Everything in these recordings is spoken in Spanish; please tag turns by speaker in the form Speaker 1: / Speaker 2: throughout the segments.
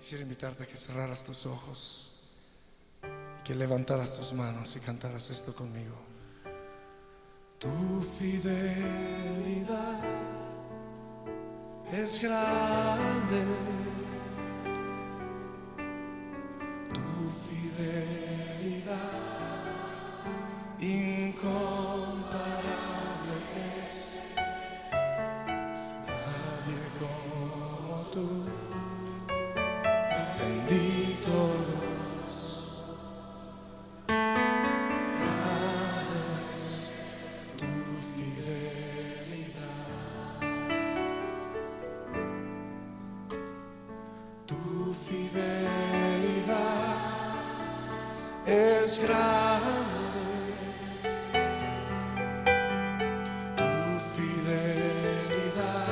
Speaker 1: Quisiera invitarte a que cerraras tus ojos y que levantaras tus manos y cantaras esto conmigo. Tu fidelidad es grande. Es grande. Tu fidelidad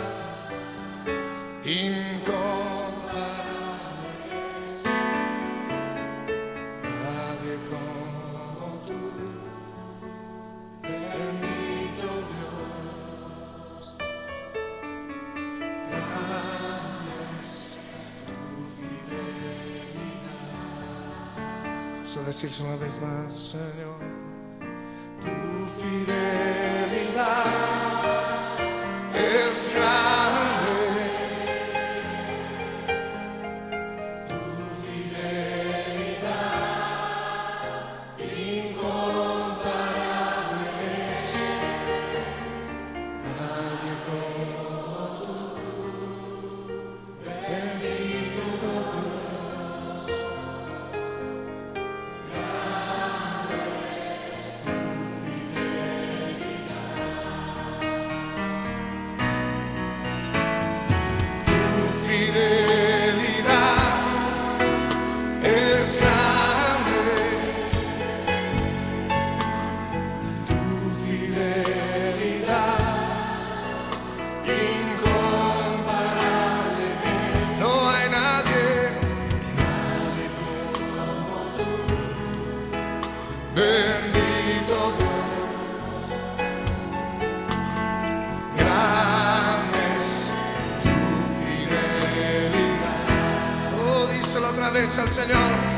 Speaker 1: Vamos a decirse una vez más, Señor. Bendito Dios. Grande es tu fidelidad. Oh, díselo otra vez al Señor.